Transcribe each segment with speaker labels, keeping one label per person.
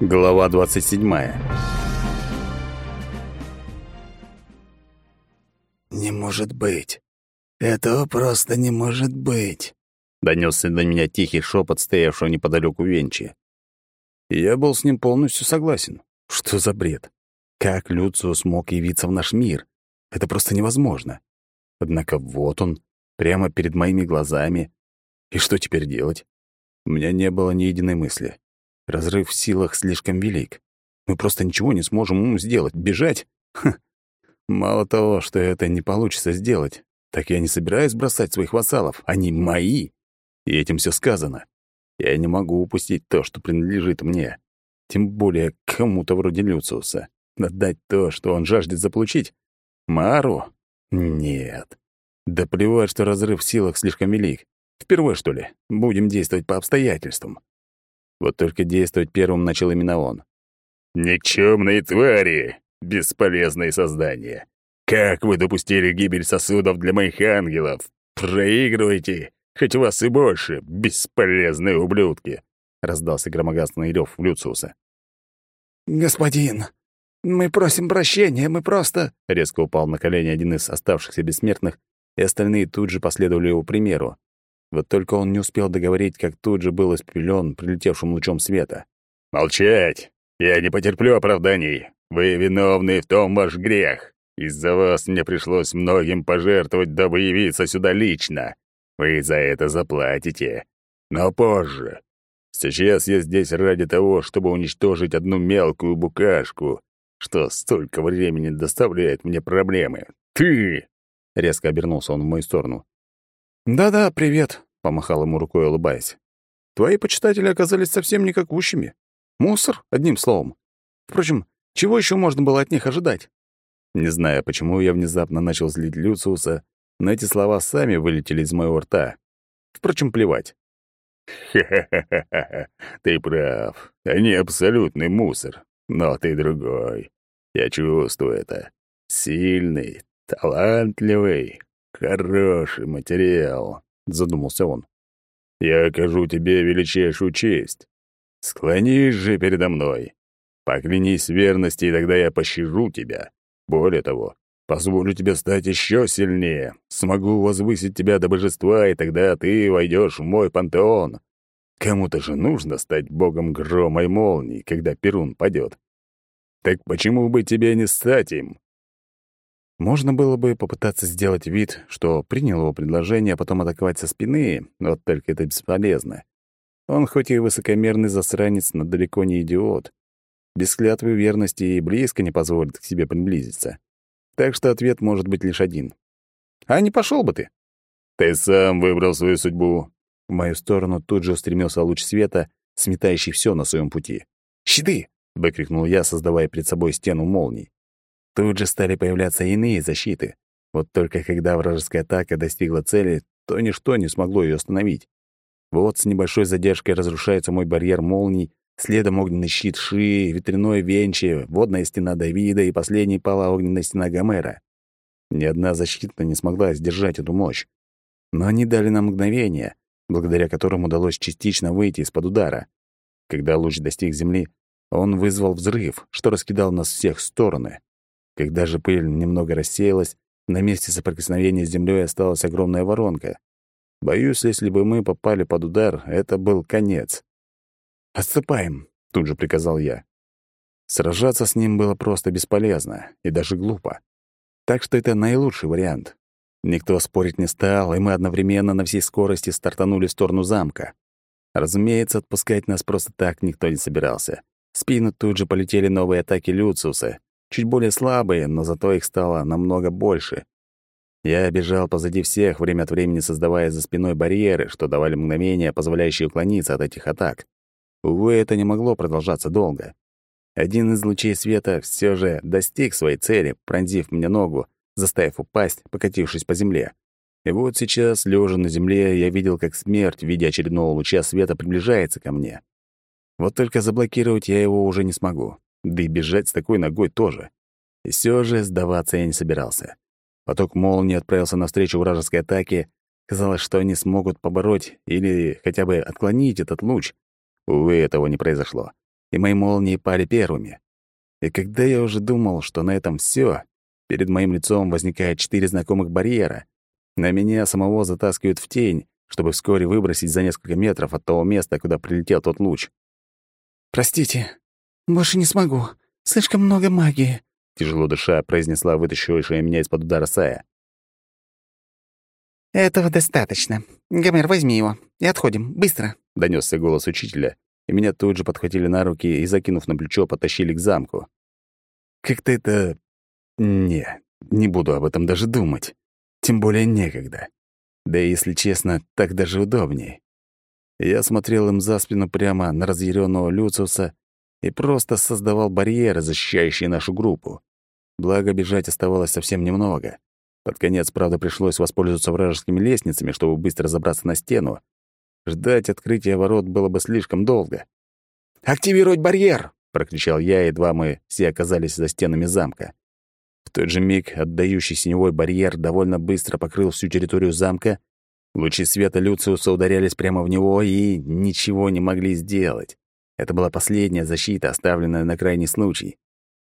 Speaker 1: Глава 27.
Speaker 2: «Не может быть! Этого просто не может быть!»
Speaker 1: Донесся до меня тихий шепот, стоявшего неподалеку Венчи. я был с ним полностью согласен. Что за бред? Как Люцио смог явиться в наш мир? Это просто невозможно. Однако вот он, прямо перед моими глазами. И что теперь делать? У меня не было ни единой мысли. Разрыв в силах слишком велик. Мы просто ничего не сможем сделать. Бежать? Ха. Мало того, что это не получится сделать, так я не собираюсь бросать своих вассалов. Они мои. И этим все сказано. Я не могу упустить то, что принадлежит мне. Тем более кому-то вроде Люциуса. Отдать то, что он жаждет заполучить? Мару? Нет. Да плевать, что разрыв в силах слишком велик. Впервые, что ли? Будем действовать по обстоятельствам. Вот только действовать первым начал именно он.
Speaker 3: «Никчёмные твари! Бесполезные создания! Как вы допустили гибель сосудов для моих ангелов? Проигрывайте! Хоть вас и больше, бесполезные ублюдки!» — раздался громогастный рёв Люциуса.
Speaker 2: «Господин, мы просим прощения, мы просто...»
Speaker 1: Резко упал на колени один из оставшихся бессмертных, и остальные тут же последовали его примеру. Вот только он не успел договорить, как тут же был испепелен прилетевшим лучом света.
Speaker 3: «Молчать! Я не потерплю оправданий. Вы виновны в том ваш грех. Из-за вас мне пришлось многим пожертвовать, дабы явиться сюда лично. Вы за это заплатите. Но позже. Сейчас я здесь ради того, чтобы уничтожить одну мелкую букашку, что столько времени доставляет мне проблемы. Ты!» Резко обернулся он в мою сторону.
Speaker 1: «Да-да, привет», — помахал ему рукой, улыбаясь. «Твои почитатели оказались совсем никакущими. Мусор, одним словом. Впрочем, чего еще можно было от них ожидать?» Не знаю, почему я внезапно начал злить Люциуса, но эти слова сами вылетели из моего рта. Впрочем, плевать.
Speaker 3: «Ха-ха-ха-ха, ты прав. Они абсолютный мусор, но ты другой. Я чувствую это. Сильный, талантливый, «Хороший материал», — задумался он. «Я окажу тебе величайшую честь. Склонись же передо мной. Поклянись верности, и тогда я пощажу тебя. Более того, позволю тебе стать еще сильнее. Смогу возвысить тебя до божества, и тогда ты войдешь в мой пантеон. Кому-то же нужно стать богом грома и молний, когда Перун падет. Так почему бы тебе не стать им?
Speaker 1: Можно было бы попытаться сделать вид, что принял его предложение, а потом атаковать со спины, но только это бесполезно. Он хоть и высокомерный засранец, но далеко не идиот. Без клятвы верности и близко не позволит к себе приблизиться. Так что ответ может быть лишь один. «А не пошел бы ты?»
Speaker 3: «Ты сам выбрал свою судьбу».
Speaker 1: В мою сторону тут же устремился луч света, сметающий все на своем пути.
Speaker 2: «Щиты!»
Speaker 1: — выкрикнул я, создавая перед собой стену молний. Тут же стали появляться иные защиты. Вот только когда вражеская атака достигла цели, то ничто не смогло ее остановить. Вот с небольшой задержкой разрушается мой барьер молний, следом огненный щит Ши, ветряной Венчи, водная стена Давида и последний пала огненная стена Гомера. Ни одна защита не смогла сдержать эту мощь. Но они дали нам мгновение, благодаря которым удалось частично выйти из-под удара. Когда луч достиг земли, он вызвал взрыв, что раскидал нас всех в стороны. Когда же пыль немного рассеялась, на месте соприкосновения с землей осталась огромная воронка. Боюсь, если бы мы попали под удар, это был конец. «Отступаем», — тут же приказал я. Сражаться с ним было просто бесполезно и даже глупо. Так что это наилучший вариант. Никто спорить не стал, и мы одновременно на всей скорости стартанули в сторону замка. Разумеется, отпускать нас просто так никто не собирался. В спину тут же полетели новые атаки Люциуса, чуть более слабые, но зато их стало намного больше. Я бежал позади всех, время от времени создавая за спиной барьеры, что давали мгновения, позволяющие уклониться от этих атак. Увы, это не могло продолжаться долго. Один из лучей света все же достиг своей цели, пронзив мне ногу, заставив упасть, покатившись по земле. И вот сейчас, лежа на земле, я видел, как смерть в виде очередного луча света приближается ко мне. Вот только заблокировать я его уже не смогу. Да и бежать с такой ногой тоже. И все же сдаваться я не собирался. Поток молнии отправился навстречу вражеской атаке. Казалось, что они смогут побороть или хотя бы отклонить этот луч. Увы, этого не произошло. и мои молнии пали первыми. И когда я уже думал, что на этом все, перед моим лицом возникает четыре знакомых барьера. На меня самого затаскивают в тень, чтобы вскоре выбросить за несколько метров от того места, куда прилетел тот луч.
Speaker 2: «Простите, больше не смогу. Слишком много магии», —
Speaker 1: тяжело дыша произнесла вытащившая меня из-под удара Сая.
Speaker 2: «Этого достаточно. Гомер, возьми его и отходим. Быстро!»
Speaker 1: — донёсся голос учителя, и меня тут же подхватили на руки и, закинув на плечо, потащили к замку. Как-то это... Не, не буду об этом даже думать. Тем более некогда. Да и, если честно, так даже удобнее. Я смотрел им за спину прямо на разъяренного Люциуса и просто создавал барьеры, защищающие нашу группу. Благо, бежать оставалось совсем немного. Под конец, правда, пришлось воспользоваться вражескими лестницами, чтобы быстро забраться на стену. Ждать открытия ворот было бы слишком долго.
Speaker 2: «Активировать барьер!»
Speaker 1: — прокричал я, едва мы все оказались за стенами замка. В тот же миг отдающий синевой барьер довольно быстро покрыл всю территорию замка. Лучи света Люциуса ударялись прямо в него и ничего не могли сделать. Это была последняя защита, оставленная на крайний случай.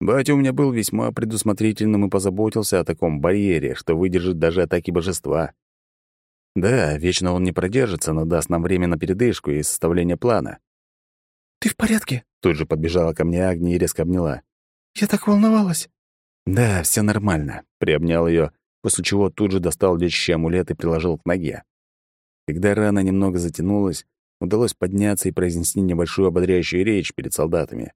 Speaker 1: Батя у меня был весьма предусмотрительным и позаботился о таком барьере, что выдержит даже атаки божества. Да, вечно он не продержится, но даст нам время на передышку и составление плана.
Speaker 2: «Ты в порядке?»
Speaker 1: Тут же подбежала ко мне Агния и резко обняла.
Speaker 2: «Я так волновалась».
Speaker 1: «Да, все нормально», — приобнял ее, после чего тут же достал лечащий амулет и приложил к ноге. Когда рана немного затянулась, удалось подняться и произнести небольшую ободряющую речь перед солдатами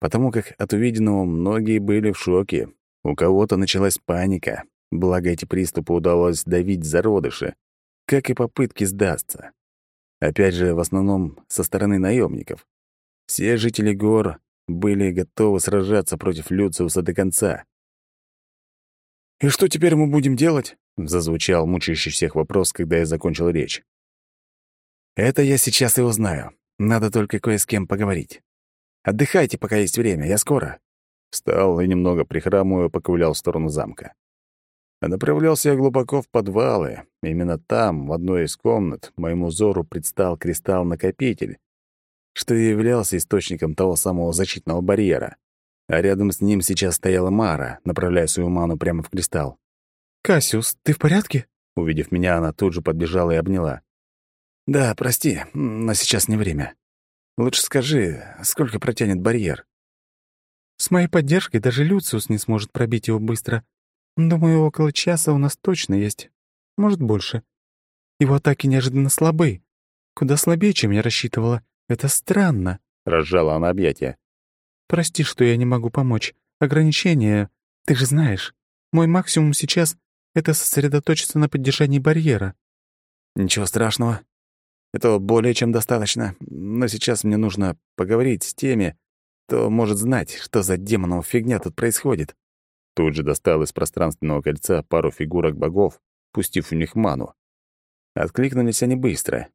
Speaker 1: потому как от увиденного многие были в шоке. У кого-то началась паника, благо эти приступы удалось давить зародыши, как и попытки сдаться. Опять же, в основном со стороны наемников. Все жители гор были готовы сражаться против Люциуса до конца.
Speaker 2: «И что теперь мы будем делать?»
Speaker 1: — зазвучал мучающий всех вопрос, когда я закончил речь. «Это я сейчас и узнаю. Надо только кое с кем поговорить. Отдыхайте, пока есть время, я скоро». Встал и, немного прихрамывая, поковылял в сторону замка. А направлялся я глубоко в подвалы. Именно там, в одной из комнат, моему взору предстал кристалл-накопитель, что и являлся источником того самого защитного барьера. А рядом с ним сейчас стояла Мара, направляя свою ману прямо в кристалл.
Speaker 2: «Кассиус, ты в порядке?»
Speaker 1: Увидев меня, она тут же подбежала и обняла. «Да, прости, но сейчас не время. Лучше скажи, сколько протянет барьер?»
Speaker 2: «С моей поддержкой даже Люциус не сможет пробить его быстро. Думаю, около часа у нас точно есть. Может, больше. Его атаки неожиданно слабы. Куда слабее, чем я рассчитывала. Это странно», —
Speaker 1: разжала она объятия.
Speaker 2: «Прости, что я не могу помочь. Ограничения, ты же знаешь. Мой максимум сейчас — это сосредоточиться на поддержании барьера».
Speaker 1: «Ничего страшного. Этого более чем достаточно, но сейчас мне нужно поговорить с теми, кто может знать, что за демонов фигня тут происходит. Тут же достал из пространственного кольца пару фигурок богов, пустив у них ману. Откликнулись они быстро.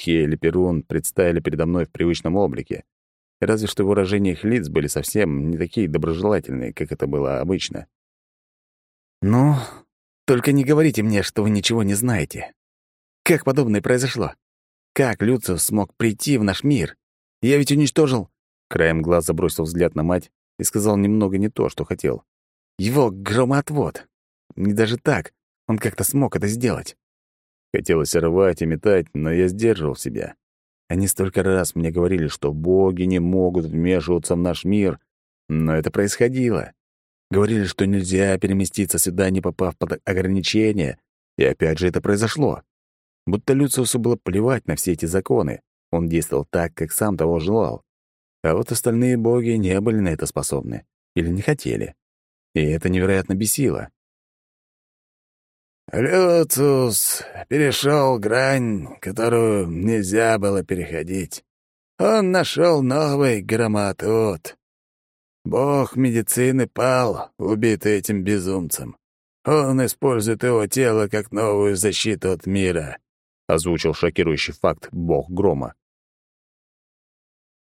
Speaker 1: Хель и Перун представили передо мной в привычном облике, разве что выражения их лиц были совсем не такие доброжелательные, как это было обычно. «Ну, только не говорите мне, что вы ничего не знаете. Как подобное произошло? Как Люциус смог прийти в наш мир? Я ведь уничтожил...» Краем глаза бросил взгляд на мать и сказал немного не то, что хотел. «Его громоотвод. Не даже так. Он как-то смог это сделать». Хотелось рвать и метать, но я сдерживал себя. Они столько раз мне говорили, что боги не могут вмешиваться в наш мир, но это происходило. Говорили, что нельзя переместиться сюда, не попав под ограничения, и опять же это произошло. Будто Люциусу было плевать на все эти законы. Он действовал так, как сам того желал. А вот остальные боги не были на это способны. Или не хотели. И это невероятно бесило.
Speaker 2: «Люциус перешел грань, которую нельзя было переходить. Он нашел новый громоотвод. Бог медицины пал, убитый этим безумцем. Он использует его тело как новую защиту от мира.
Speaker 1: — озвучил шокирующий факт бог грома.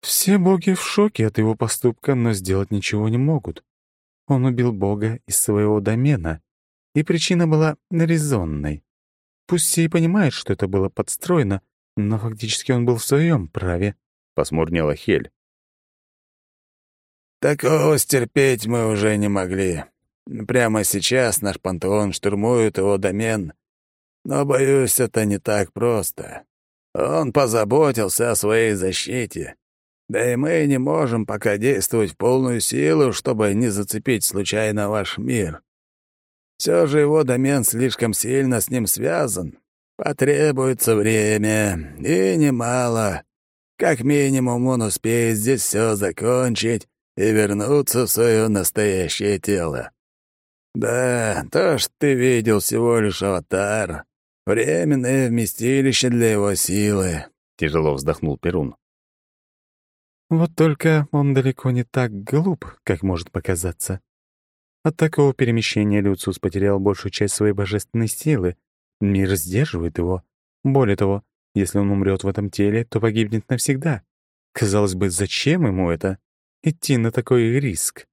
Speaker 2: «Все боги в шоке от его поступка, но сделать ничего не могут. Он убил бога из своего домена, и причина была резонной. Пусть все и понимают, что это было подстроено, но фактически он был в своем праве», —
Speaker 1: посмурнела Хель.
Speaker 2: Такого стерпеть мы уже не могли. Прямо сейчас наш пантеон штурмует его домен. Но, боюсь, это не так просто. Он позаботился о своей защите. Да и мы не можем пока действовать в полную силу, чтобы не зацепить случайно ваш мир. Все же его домен слишком сильно с ним связан. Потребуется время, и немало. Как минимум он успеет здесь все закончить и вернуться в свое настоящее тело. Да, то, что ты видел, всего лишь аватар. Временное вместилище для его силы, — тяжело вздохнул Перун.
Speaker 1: Вот только он далеко не так глуп, как может показаться. От такого перемещения Люциус потерял большую часть своей божественной силы. Мир сдерживает его. Более того, если он умрет в этом теле, то погибнет навсегда. Казалось бы, зачем ему это? Идти на такой риск.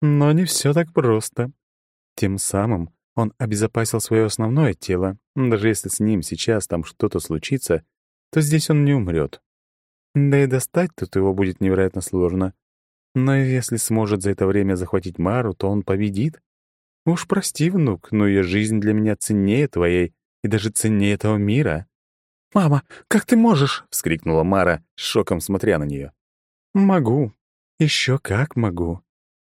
Speaker 1: Но не все так просто. Тем самым он обезопасил свое основное тело. Даже если с ним сейчас там что-то случится, то здесь он не умрет. Да и достать тут его будет невероятно сложно. Но если сможет за это время захватить Мару, то он победит. Уж прости, внук, но ее жизнь для меня ценнее твоей и даже ценнее этого мира. «Мама, как ты можешь?» — вскрикнула Мара, с шоком смотря на нее. «Могу. Еще как могу.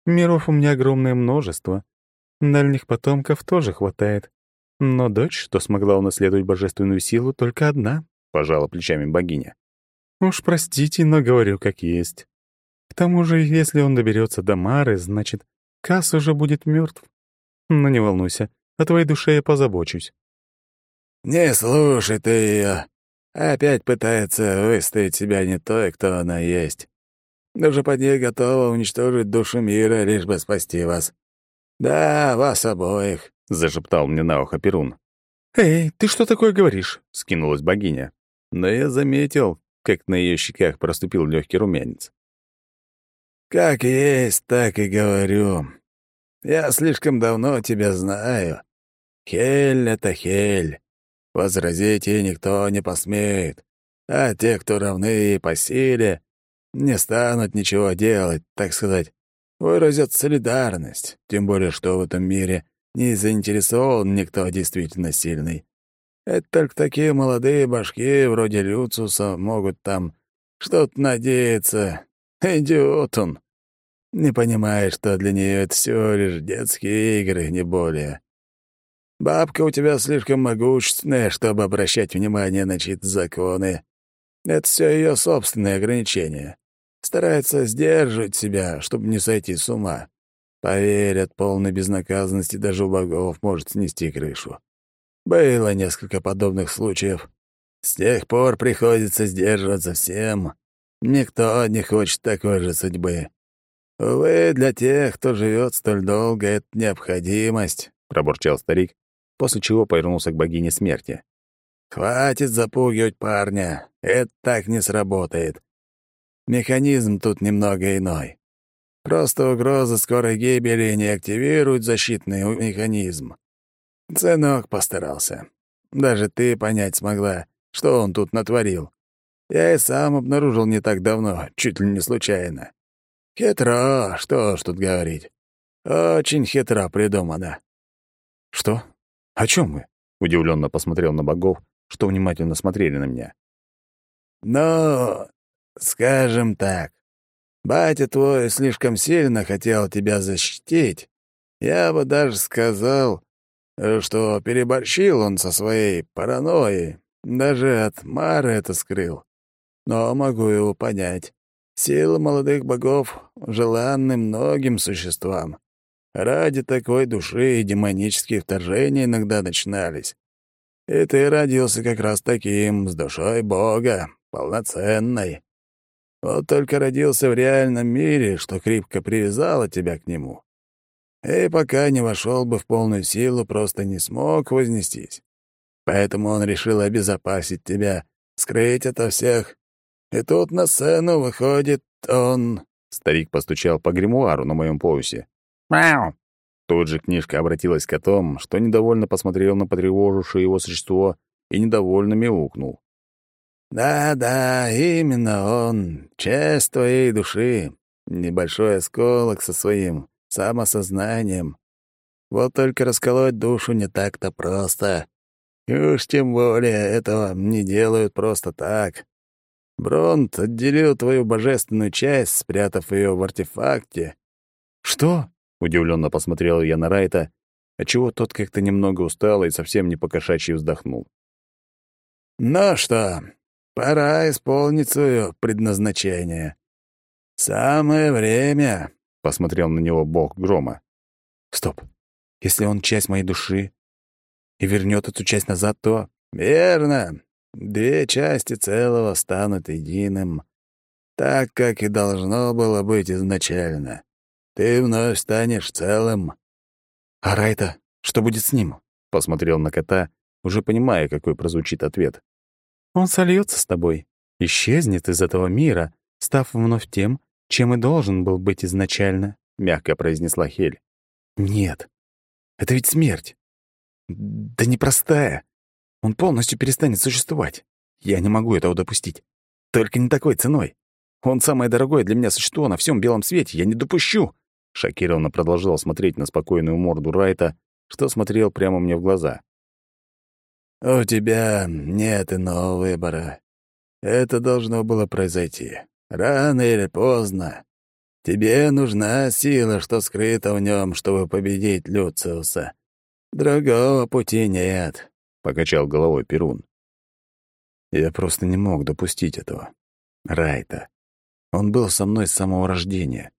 Speaker 1: Миров у меня огромное множество. Дальних потомков тоже хватает. Но дочь, что смогла унаследовать божественную силу, только одна», — пожала плечами богиня. «Уж простите, но говорю как есть. К тому же, если он доберется до Мары, значит, Касс уже будет мертв. Но не волнуйся, о твоей душе я позабочусь».
Speaker 2: «Не слушай ты ее. Опять пытается выставить себя не той, кто она есть. Даже под ней готова уничтожить душу мира, лишь бы спасти вас. «Да, вас обоих», — зашептал мне на ухо Перун.
Speaker 1: «Эй, ты что такое говоришь?» — скинулась богиня.
Speaker 3: Но я заметил, как на ее щеках проступил легкий румянец.
Speaker 2: «Как есть, так и говорю. Я слишком давно тебя знаю. Хель — это Хель. Возразить ей никто не посмеет. А те, кто равны ей по силе, не станут ничего делать, так сказать, выразят солидарность, тем более что в этом мире не заинтересован никто действительно сильный. Это только такие молодые башки, вроде Люциуса, могут там что-то надеяться. Идиот он. Не понимает, что для нее это всего лишь детские игры, не более. Бабка у тебя слишком могущественная, чтобы обращать внимание на чьи-то законы. Это все ее собственные ограничения. Старается сдерживать себя, чтобы не сойти с ума. Поверь, от полной безнаказанности даже у богов может снести крышу. Было несколько подобных случаев. С тех пор приходится сдерживаться всем. Никто не хочет такой же судьбы. Увы, для тех, кто живет столь долго, это необходимость, — пробурчал старик, после чего повернулся к богине смерти. «Хватит запугивать парня, это так не сработает. Механизм тут немного иной. Просто угроза скорой гибели не активирует защитный механизм. Сынок постарался. Даже ты понять смогла, что он тут натворил. Я и сам обнаружил не так давно, чуть ли не случайно. Хитро, что ж тут говорить. Очень хитро придумано.
Speaker 1: Что? О чем мы? Удивленно посмотрел на богов, что внимательно смотрели на меня.
Speaker 2: Но Скажем так, батя твой слишком сильно хотел тебя защитить. Я бы даже сказал, что переборщил он со своей паранойей. Даже от Мары это скрыл. Но могу его понять. Силы молодых богов желанны многим существам. Ради такой души и демонические вторжения иногда начинались. И ты родился как раз таким, с душой бога, полноценной. Вот только родился в реальном мире, что крепко привязало тебя к нему. И пока не вошел бы в полную силу, просто не смог вознестись. Поэтому он решил обезопасить тебя, скрыть ото всех. И тут на сцену выходит он...»
Speaker 3: Старик постучал по гримуару на моем поясе.
Speaker 2: «Мяу!»
Speaker 3: Тут же книжка обратилась к тому, что недовольно посмотрел на потревожившее его существо и недовольно мяукнул.
Speaker 2: «Да-да, именно он, часть твоей души. небольшой осколок со своим самосознанием. Вот только расколоть душу не так-то просто. И уж тем более этого не делают просто так. Бронт отделил твою божественную часть, спрятав ее в артефакте.
Speaker 1: «Что?» — удивленно посмотрел я на Райта, отчего тот как-то немного устал и совсем не покошачьи вздохнул.
Speaker 2: «Ну что, пора исполнить свое предназначение. Самое время», — посмотрел на него бог грома.
Speaker 1: «Стоп. Если он часть моей души и вернет эту часть назад, то...»
Speaker 2: «Верно. Две части целого станут единым, так, как и должно было быть изначально. Ты вновь станешь целым.
Speaker 1: «А Райта? Что будет с ним?» — посмотрел на кота, уже понимая, какой прозвучит ответ. «Он сольется с тобой, исчезнет из этого мира, став вновь тем, чем и должен был быть изначально», — мягко произнесла Хель. «Нет, это ведь смерть. Да непростая. Он полностью перестанет существовать. Я не могу этого допустить. Только не такой ценой. Он самое дорогое для меня существо на всем белом свете. Я не допущу!» Шокированно продолжал смотреть на спокойную морду Райта, что смотрел прямо мне в глаза.
Speaker 2: «У тебя нет иного выбора. Это должно было произойти. Рано или поздно. Тебе нужна сила, что скрыта в нем, чтобы победить Люциуса. Другого пути нет.
Speaker 1: — покачал головой Перун. Я просто не мог допустить этого. Райта. Он был со мной с самого рождения.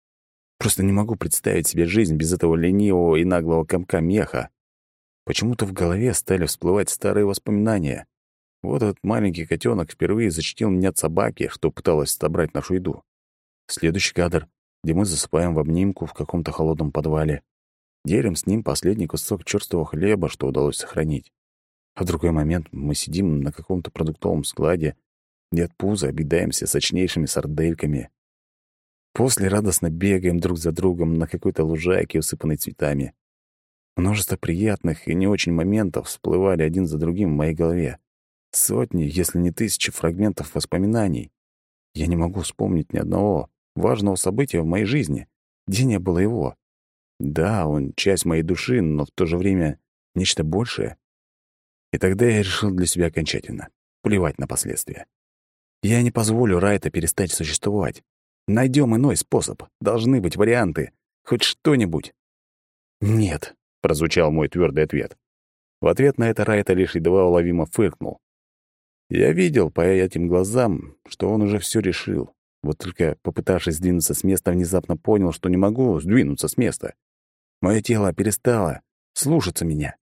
Speaker 1: Просто не могу представить себе жизнь без этого ленивого и наглого комка меха. Почему-то в голове стали всплывать старые воспоминания. Вот этот маленький котенок впервые зачтил меня от собаки, что пыталась собрать нашу еду. Следующий кадр, где мы засыпаем в обнимку в каком-то холодном подвале. Делим с ним последний кусок черствого хлеба, что удалось сохранить. А в другой момент мы сидим на каком-то продуктовом складе, где от пуза объедаемся сочнейшими сардельками. После радостно бегаем друг за другом на какой-то лужайке, усыпанной цветами. Множество приятных и не очень моментов всплывали один за другим в моей голове. Сотни, если не тысячи фрагментов воспоминаний. Я не могу вспомнить ни одного важного события в моей жизни, где не было его. Да, он часть моей души, но в то же время нечто большее. И тогда я решил для себя окончательно. Плевать на последствия. Я не позволю Райта перестать существовать. Найдем иной способ. Должны быть варианты. Хоть что-нибудь. «Нет», — прозвучал мой твердый ответ. В ответ на это Райта лишь едва уловимо фыркнул. Я видел по этим глазам, что он уже все решил. Вот только, попытавшись сдвинуться с места, внезапно понял, что не могу сдвинуться с места. Мое тело перестало слушаться меня.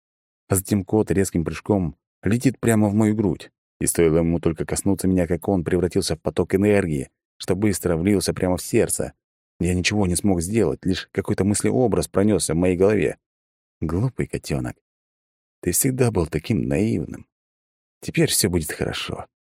Speaker 1: А затем кот резким прыжком летит прямо в мою грудь. И стоило ему только коснуться меня, как он превратился в поток энергии, что быстро влился прямо в сердце. Я ничего не смог сделать, лишь какой-то мыслеобраз пронесся в моей голове. Глупый котенок, ты всегда был таким наивным. Теперь все будет хорошо.